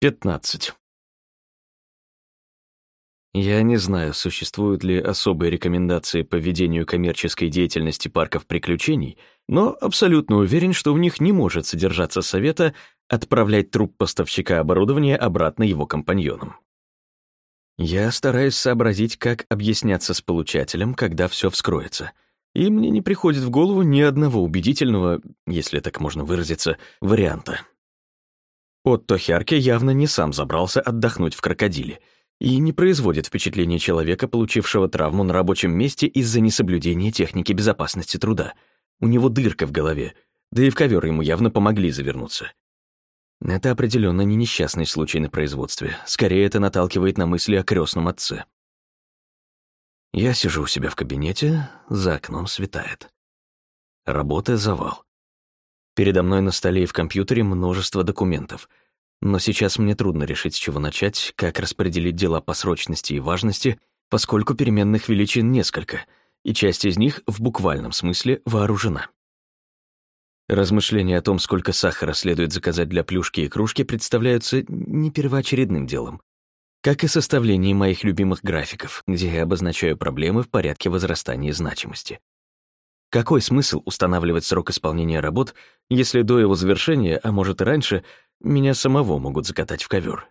15. Я не знаю, существуют ли особые рекомендации по ведению коммерческой деятельности парков приключений, но абсолютно уверен, что в них не может содержаться совета отправлять труп поставщика оборудования обратно его компаньонам. Я стараюсь сообразить, как объясняться с получателем, когда все вскроется, и мне не приходит в голову ни одного убедительного, если так можно выразиться, варианта. Отто Хярке явно не сам забрался отдохнуть в крокодиле и не производит впечатления человека, получившего травму на рабочем месте из-за несоблюдения техники безопасности труда. У него дырка в голове, да и в ковер ему явно помогли завернуться. Это определенно не несчастный случай на производстве. Скорее, это наталкивает на мысли о крестном отце. Я сижу у себя в кабинете, за окном светает. Работа — завал. Передо мной на столе и в компьютере множество документов. Но сейчас мне трудно решить, с чего начать, как распределить дела по срочности и важности, поскольку переменных величин несколько, и часть из них в буквальном смысле вооружена. Размышления о том, сколько сахара следует заказать для плюшки и кружки, представляются не первоочередным делом. Как и составление моих любимых графиков, где я обозначаю проблемы в порядке возрастания значимости. Какой смысл устанавливать срок исполнения работ, если до его завершения, а может и раньше, меня самого могут закатать в ковер?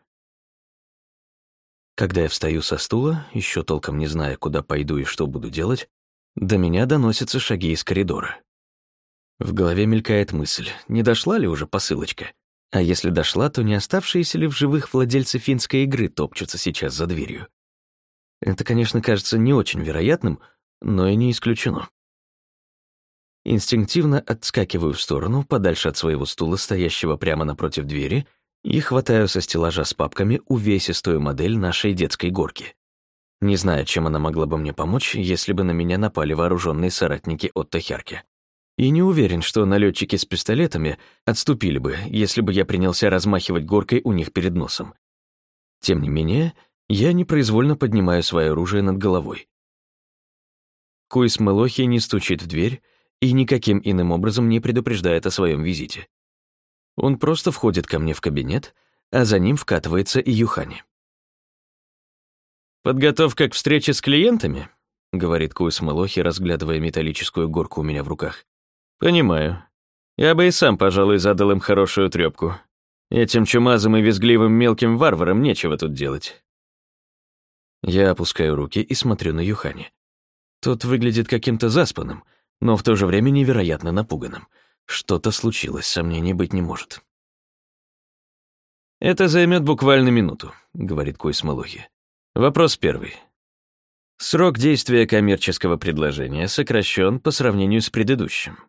Когда я встаю со стула, еще толком не зная, куда пойду и что буду делать, до меня доносятся шаги из коридора. В голове мелькает мысль, не дошла ли уже посылочка? А если дошла, то не оставшиеся ли в живых владельцы финской игры топчутся сейчас за дверью? Это, конечно, кажется не очень вероятным, но и не исключено. Инстинктивно отскакиваю в сторону, подальше от своего стула, стоящего прямо напротив двери, и хватаю со стеллажа с папками увесистую модель нашей детской горки. Не знаю, чем она могла бы мне помочь, если бы на меня напали вооруженные соратники от Тахярки. И не уверен, что налетчики с пистолетами отступили бы, если бы я принялся размахивать горкой у них перед носом. Тем не менее, я непроизвольно поднимаю свое оружие над головой. Куис Мелохи не стучит в дверь, и никаким иным образом не предупреждает о своем визите. Он просто входит ко мне в кабинет, а за ним вкатывается и Юхани. «Подготовка к встрече с клиентами?» — говорит Куис Малохи, разглядывая металлическую горку у меня в руках. «Понимаю. Я бы и сам, пожалуй, задал им хорошую трёпку. Этим чумазым и визгливым мелким варварам нечего тут делать». Я опускаю руки и смотрю на Юхани. Тот выглядит каким-то заспанным — но в то же время невероятно напуганным. Что-то случилось, сомнений быть не может. «Это займет буквально минуту», — говорит Кой Смолухи. Вопрос первый. Срок действия коммерческого предложения сокращен по сравнению с предыдущим,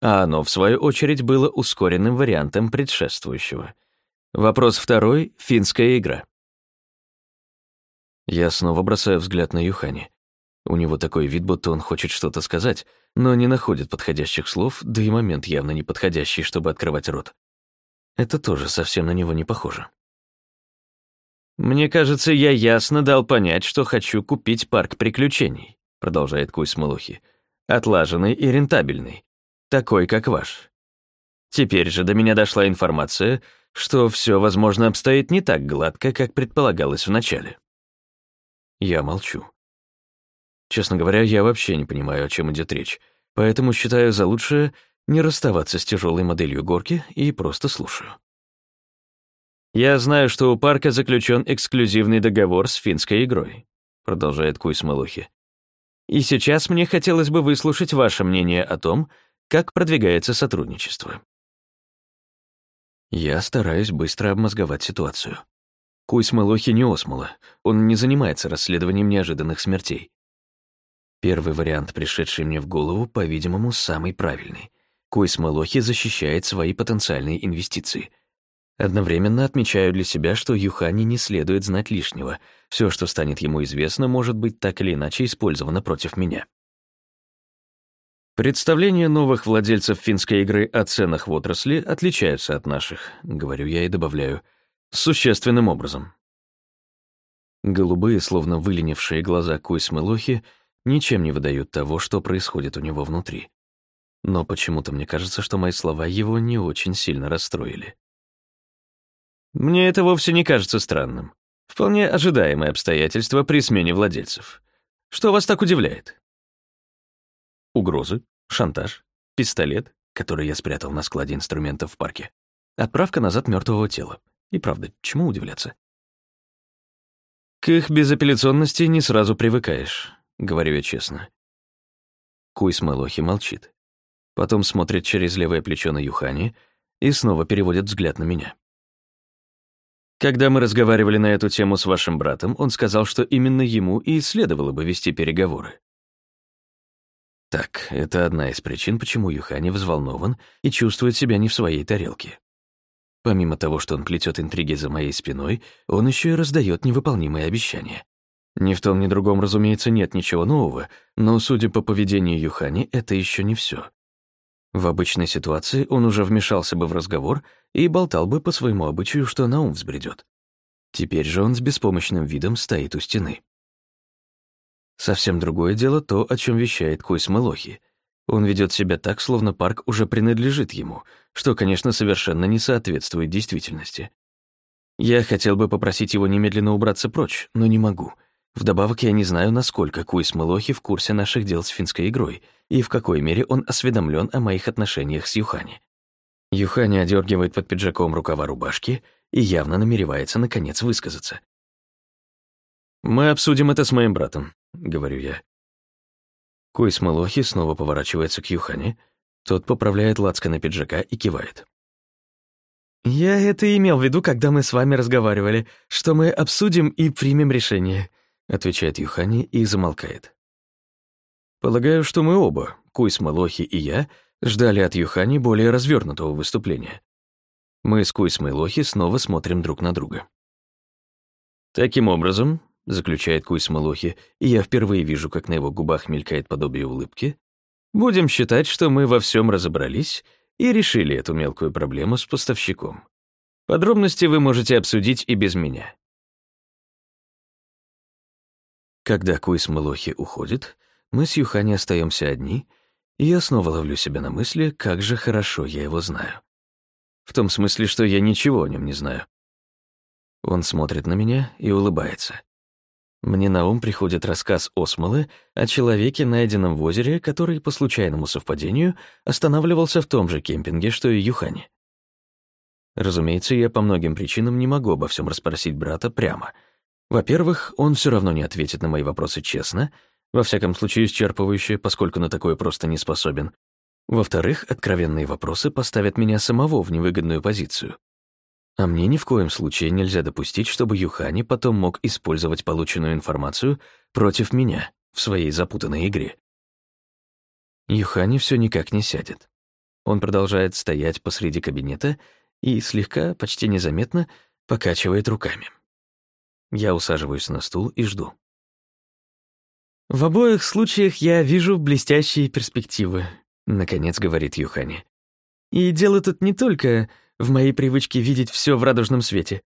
а оно, в свою очередь, было ускоренным вариантом предшествующего. Вопрос второй — финская игра. Я снова бросаю взгляд на Юхани. У него такой вид, будто он хочет что-то сказать, но не находит подходящих слов, да и момент явно неподходящий, чтобы открывать рот. Это тоже совсем на него не похоже. «Мне кажется, я ясно дал понять, что хочу купить парк приключений», продолжает Кусь Малухи. «Отлаженный и рентабельный, такой, как ваш. Теперь же до меня дошла информация, что все, возможно, обстоит не так гладко, как предполагалось вначале». Я молчу. Честно говоря, я вообще не понимаю, о чем идет речь, поэтому считаю за лучшее не расставаться с тяжелой моделью горки и просто слушаю. «Я знаю, что у парка заключен эксклюзивный договор с финской игрой», продолжает Куйс Малухи. «И сейчас мне хотелось бы выслушать ваше мнение о том, как продвигается сотрудничество». Я стараюсь быстро обмозговать ситуацию. Куйс Малохи не осмола, он не занимается расследованием неожиданных смертей. Первый вариант, пришедший мне в голову, по-видимому, самый правильный. Койс Малохи защищает свои потенциальные инвестиции. Одновременно отмечаю для себя, что Юхани не следует знать лишнего. Все, что станет ему известно, может быть так или иначе использовано против меня. Представления новых владельцев финской игры о ценах в отрасли отличаются от наших, говорю я и добавляю, существенным образом. Голубые, словно выленившие глаза Койс Мелохи — ничем не выдают того, что происходит у него внутри. Но почему-то мне кажется, что мои слова его не очень сильно расстроили. Мне это вовсе не кажется странным. Вполне ожидаемое обстоятельство при смене владельцев. Что вас так удивляет? Угрозы, шантаж, пистолет, который я спрятал на складе инструментов в парке. Отправка назад мертвого тела. И правда, чему удивляться? К их безапелляционности не сразу привыкаешь, говорю я честно. Куйс Мэлохи молчит. Потом смотрит через левое плечо на Юхани и снова переводит взгляд на меня. Когда мы разговаривали на эту тему с вашим братом, он сказал, что именно ему и следовало бы вести переговоры. Так, это одна из причин, почему Юхани взволнован и чувствует себя не в своей тарелке. Помимо того, что он плетет интриги за моей спиной, он еще и раздает невыполнимые обещания. Ни в том, ни другом, разумеется, нет ничего нового, но, судя по поведению Юхани, это еще не все. В обычной ситуации он уже вмешался бы в разговор и болтал бы по своему обычаю, что на ум взбредет. Теперь же он с беспомощным видом стоит у стены. Совсем другое дело то, о чем вещает Койс Мелохи. Он ведет себя так, словно парк уже принадлежит ему, что, конечно, совершенно не соответствует действительности. Я хотел бы попросить его немедленно убраться прочь, но не могу. Вдобавок, я не знаю, насколько Куис Мелохи в курсе наших дел с финской игрой и в какой мере он осведомлен о моих отношениях с Юхани. Юхани одергивает под пиджаком рукава рубашки и явно намеревается, наконец, высказаться. «Мы обсудим это с моим братом», — говорю я. Куис Мелохи снова поворачивается к Юхани, тот поправляет на пиджака и кивает. «Я это имел в виду, когда мы с вами разговаривали, что мы обсудим и примем решение», отвечает Юхани и замолкает. Полагаю, что мы оба, Куйс Малохи и я, ждали от Юхани более развернутого выступления. Мы с Куйс Мэлохи снова смотрим друг на друга. Таким образом, заключает Куйс Мэлохи, и я впервые вижу, как на его губах мелькает подобие улыбки, будем считать, что мы во всем разобрались и решили эту мелкую проблему с поставщиком. Подробности вы можете обсудить и без меня. Когда Куис Мэлохи уходит, мы с Юхани остаемся одни, и я снова ловлю себя на мысли, как же хорошо я его знаю. В том смысле, что я ничего о нем не знаю. Он смотрит на меня и улыбается. Мне на ум приходит рассказ Осмолы о человеке, найденном в озере, который, по случайному совпадению, останавливался в том же кемпинге, что и Юхани. Разумеется, я по многим причинам не могу обо всем расспросить брата прямо — во-первых, он все равно не ответит на мои вопросы честно, во всяком случае исчерпывающе, поскольку на такое просто не способен. Во-вторых, откровенные вопросы поставят меня самого в невыгодную позицию. А мне ни в коем случае нельзя допустить, чтобы Юхани потом мог использовать полученную информацию против меня в своей запутанной игре. Юхани все никак не сядет. Он продолжает стоять посреди кабинета и слегка, почти незаметно, покачивает руками. Я усаживаюсь на стул и жду. «В обоих случаях я вижу блестящие перспективы», — наконец говорит Юхани. «И дело тут не только в моей привычке видеть все в радужном свете.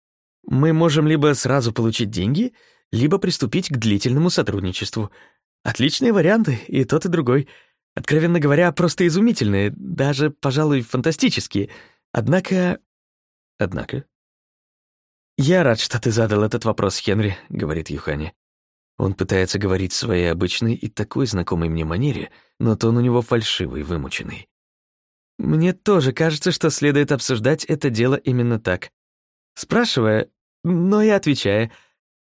Мы можем либо сразу получить деньги, либо приступить к длительному сотрудничеству. Отличные варианты, и тот, и другой. Откровенно говоря, просто изумительные, даже, пожалуй, фантастические. Однако... Однако? «Я рад, что ты задал этот вопрос, Хенри», — говорит Юхани. Он пытается говорить в своей обычной и такой знакомой мне манере, но тон у него фальшивый, вымученный. Мне тоже кажется, что следует обсуждать это дело именно так. Спрашивая, но и отвечая.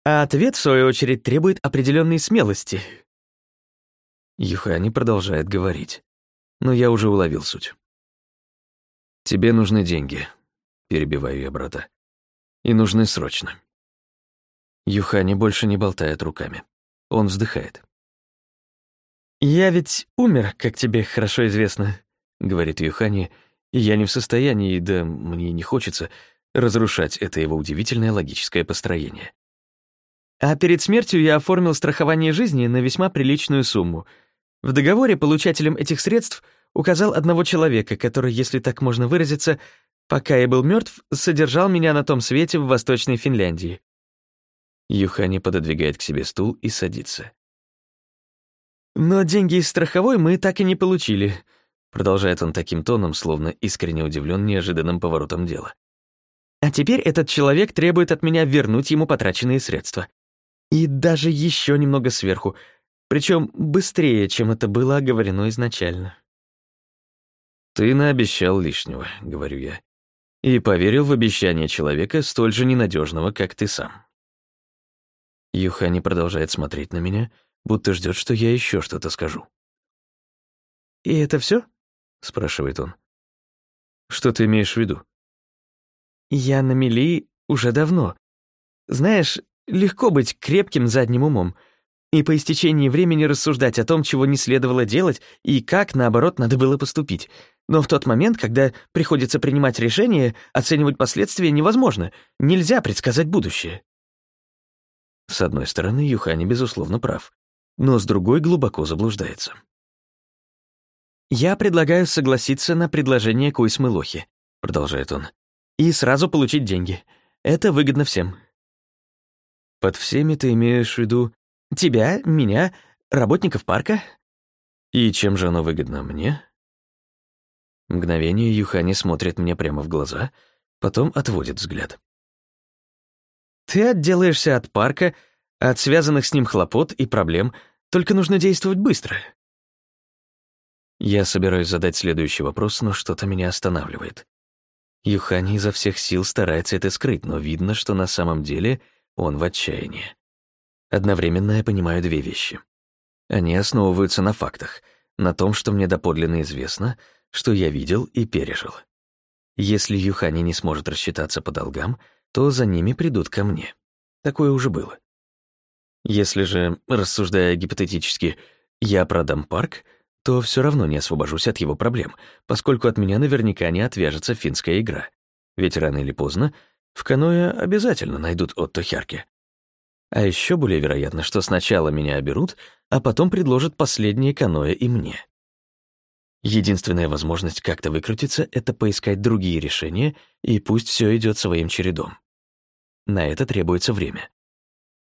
А ответ, в свою очередь, требует определенной смелости. Юхани продолжает говорить. Но я уже уловил суть. «Тебе нужны деньги», — перебиваю я брата и нужны срочно. Юхани больше не болтает руками. Он вздыхает. «Я ведь умер, как тебе хорошо известно», — говорит Юхани, и я не в состоянии, да мне не хочется, разрушать это его удивительное логическое построение. А перед смертью я оформил страхование жизни на весьма приличную сумму. В договоре получателем этих средств указал одного человека, который, если так можно выразиться, пока я был мертв, содержал меня на том свете в Восточной Финляндии. Юхани пододвигает к себе стул и садится. «Но деньги из страховой мы так и не получили», продолжает он таким тоном, словно искренне удивлен неожиданным поворотом дела. А теперь этот человек требует от меня вернуть ему потраченные средства. И даже еще немного сверху, причем быстрее, чем это было оговорено изначально. «Ты наобещал лишнего», — говорю я, и поверил в обещание человека, столь же ненадежного, как ты сам. Юхани продолжает смотреть на меня, будто ждет, что я еще что-то скажу. «И это все? спрашивает он. «Что ты имеешь в виду?» «Я на мели уже давно. Знаешь, легко быть крепким задним умом и по истечении времени рассуждать о том, чего не следовало делать и как, наоборот, надо было поступить. Но в тот момент, когда приходится принимать решение, оценивать последствия невозможно. Нельзя предсказать будущее». С одной стороны, Юхани, безусловно, прав, но с другой глубоко заблуждается. «Я предлагаю согласиться на предложение Куйсмы Лохи», — продолжает он, «и сразу получить деньги. Это выгодно всем». «Под всеми ты имеешь в виду...» «Тебя, меня, работников парка». «И чем же оно выгодно мне?» Мгновение Юхани смотрит мне прямо в глаза, потом отводит взгляд. «Ты отделаешься от парка, от связанных с ним хлопот и проблем, только нужно действовать быстро. Я собираюсь задать следующий вопрос, но что-то меня останавливает. Юхани изо всех сил старается это скрыть, но видно, что на самом деле он в отчаянии. Одновременно я понимаю две вещи. Они основываются на фактах, на том, что мне доподлинно известно, что я видел и пережил. Если Юхани не сможет рассчитаться по долгам, то за ними придут ко мне. Такое уже было. Если же, рассуждая гипотетически, я продам парк — то все равно не освобожусь от его проблем, поскольку от меня наверняка не отвяжется финская игра. Ведь рано или поздно в каноэ обязательно найдут Отто Хярке. А еще более вероятно, что сначала меня оберут, а потом предложат последнее каноэ и мне. Единственная возможность как-то выкрутиться — это поискать другие решения, и пусть все идет своим чередом. На это требуется время.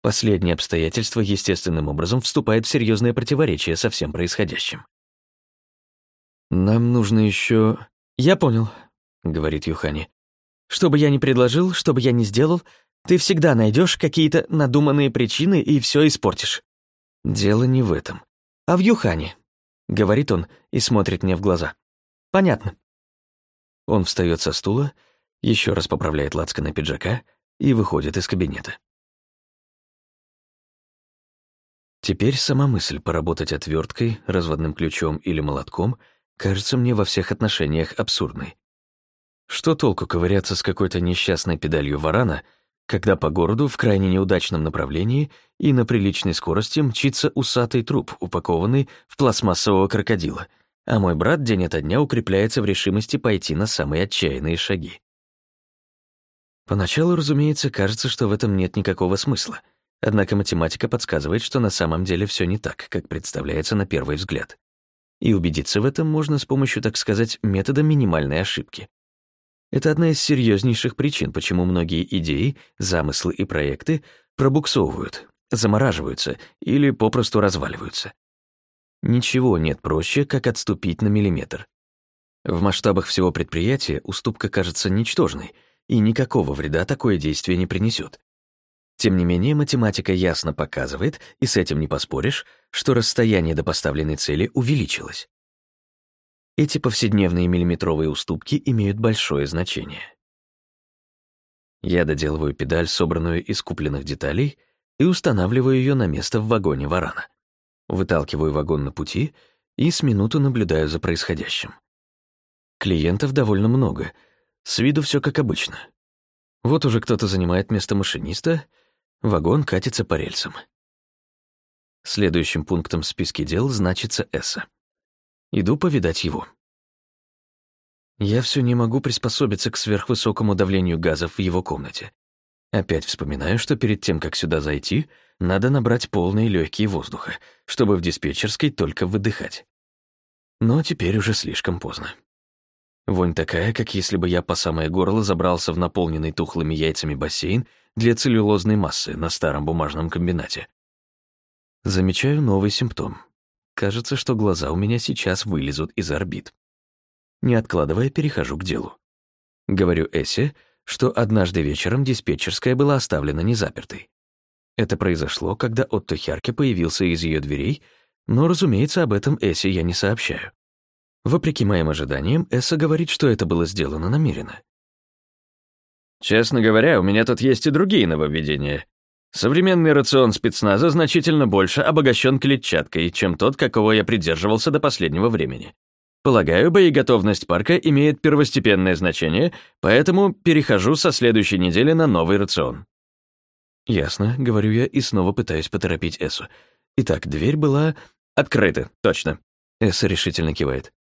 Последнее обстоятельство естественным образом вступает в серьезное противоречие со всем происходящим. «Нам нужно еще...» «Я понял», — говорит Юхани. «Что бы я ни предложил, что бы я ни сделал, ты всегда найдешь какие-то надуманные причины и все испортишь». «Дело не в этом, а в Юхане», — говорит он и смотрит мне в глаза. «Понятно». Он встает со стула, еще раз поправляет на пиджака и выходит из кабинета. Теперь сама мысль поработать отверткой, разводным ключом или молотком — кажется мне во всех отношениях абсурдной. Что толку ковыряться с какой-то несчастной педалью варана, когда по городу в крайне неудачном направлении и на приличной скорости мчится усатый труп, упакованный в пластмассового крокодила, а мой брат день ото дня укрепляется в решимости пойти на самые отчаянные шаги. Поначалу, разумеется, кажется, что в этом нет никакого смысла, однако математика подсказывает, что на самом деле все не так, как представляется на первый взгляд. И убедиться в этом можно с помощью, так сказать, метода минимальной ошибки. Это одна из серьезнейших причин, почему многие идеи, замыслы и проекты пробуксовывают, замораживаются или попросту разваливаются. Ничего нет проще, как отступить на миллиметр. В масштабах всего предприятия уступка кажется ничтожной, и никакого вреда такое действие не принесет. Тем не менее, математика ясно показывает, и с этим не поспоришь, что расстояние до поставленной цели увеличилось. Эти повседневные миллиметровые уступки имеют большое значение. Я доделываю педаль, собранную из купленных деталей, и устанавливаю ее на место в вагоне варана. Выталкиваю вагон на пути и с минуту наблюдаю за происходящим. Клиентов довольно много, с виду все как обычно. Вот уже кто-то занимает место машиниста — Вагон катится по рельсам. Следующим пунктом в списке дел значится Эсса. Иду повидать его. Я все не могу приспособиться к сверхвысокому давлению газов в его комнате. Опять вспоминаю, что перед тем, как сюда зайти, надо набрать полные легкие воздуха, чтобы в диспетчерской только выдыхать. Но теперь уже слишком поздно. Вонь такая, как если бы я по самое горло забрался в наполненный тухлыми яйцами бассейн для целлюлозной массы на старом бумажном комбинате. Замечаю новый симптом. Кажется, что глаза у меня сейчас вылезут из орбит. Не откладывая, перехожу к делу. Говорю Эссе, что однажды вечером диспетчерская была оставлена незапертой. Это произошло, когда Отто Хярке появился из ее дверей, но, разумеется, об этом Эссе я не сообщаю. Вопреки моим ожиданиям, Эсса говорит, что это было сделано намеренно. «Честно говоря, у меня тут есть и другие нововведения. Современный рацион спецназа значительно больше обогащен клетчаткой, чем тот, какого я придерживался до последнего времени. Полагаю, боеготовность парка имеет первостепенное значение, поэтому перехожу со следующей недели на новый рацион». «Ясно», — говорю я и снова пытаюсь поторопить Эсу. Итак, дверь была... «Открыта, точно». Эсса решительно кивает.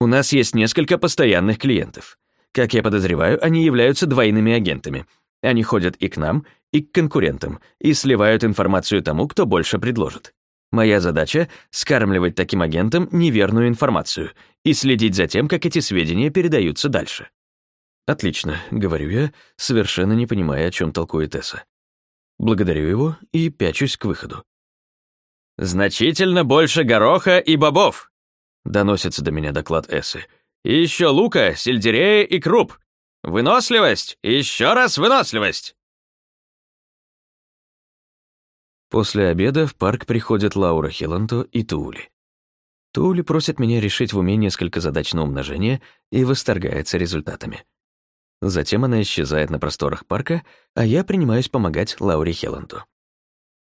«У нас есть несколько постоянных клиентов. Как я подозреваю, они являются двойными агентами. Они ходят и к нам, и к конкурентам, и сливают информацию тому, кто больше предложит. Моя задача — скармливать таким агентам неверную информацию и следить за тем, как эти сведения передаются дальше. «Отлично», — говорю я, совершенно не понимая, о чем толкует Эсса. Благодарю его и пячусь к выходу. «Значительно больше гороха и бобов», — доносится до меня доклад Эссы. «И еще лука, сельдерея и круп. Выносливость, еще раз выносливость». После обеда в парк приходят Лаура Хелланто и Тули. Тули просит меня решить в уме несколько задач на умножение и восторгается результатами. Затем она исчезает на просторах парка, а я принимаюсь помогать Лауре Хелланту.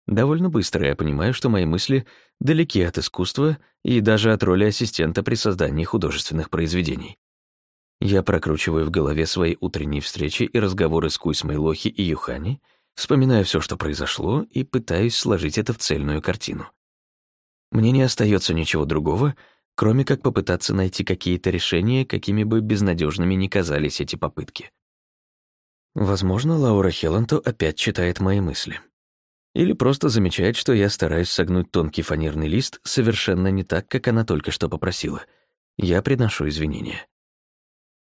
Довольно быстро я понимаю, что мои мысли далеки от искусства и даже от роли ассистента при создании художественных произведений. Я прокручиваю в голове свои утренние встречи и разговоры с Куйсмой Лохи и Юхани — Вспоминаю все, что произошло, и пытаюсь сложить это в цельную картину. Мне не остается ничего другого, кроме как попытаться найти какие-то решения, какими бы безнадежными ни казались эти попытки. Возможно, Лаура Хелланто опять читает мои мысли. Или просто замечает, что я стараюсь согнуть тонкий фанерный лист совершенно не так, как она только что попросила. Я приношу извинения.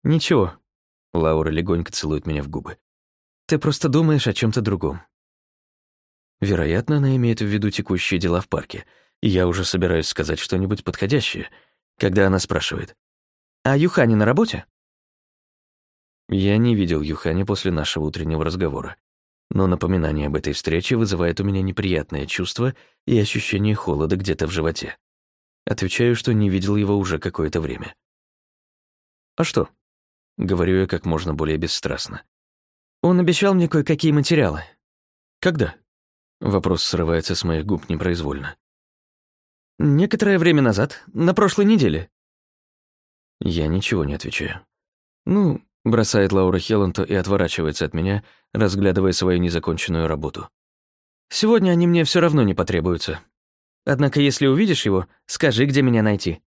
«Ничего», — Лаура легонько целует меня в губы. Ты просто думаешь о чем то другом. Вероятно, она имеет в виду текущие дела в парке, и я уже собираюсь сказать что-нибудь подходящее, когда она спрашивает. «А Юхани на работе?» Я не видел Юхани после нашего утреннего разговора, но напоминание об этой встрече вызывает у меня неприятное чувство и ощущение холода где-то в животе. Отвечаю, что не видел его уже какое-то время. «А что?» — говорю я как можно более бесстрастно. Он обещал мне кое-какие материалы. Когда? Вопрос срывается с моих губ непроизвольно. Некоторое время назад, на прошлой неделе. Я ничего не отвечаю. Ну, бросает Лаура Хелланто и отворачивается от меня, разглядывая свою незаконченную работу. Сегодня они мне все равно не потребуются. Однако, если увидишь его, скажи, где меня найти.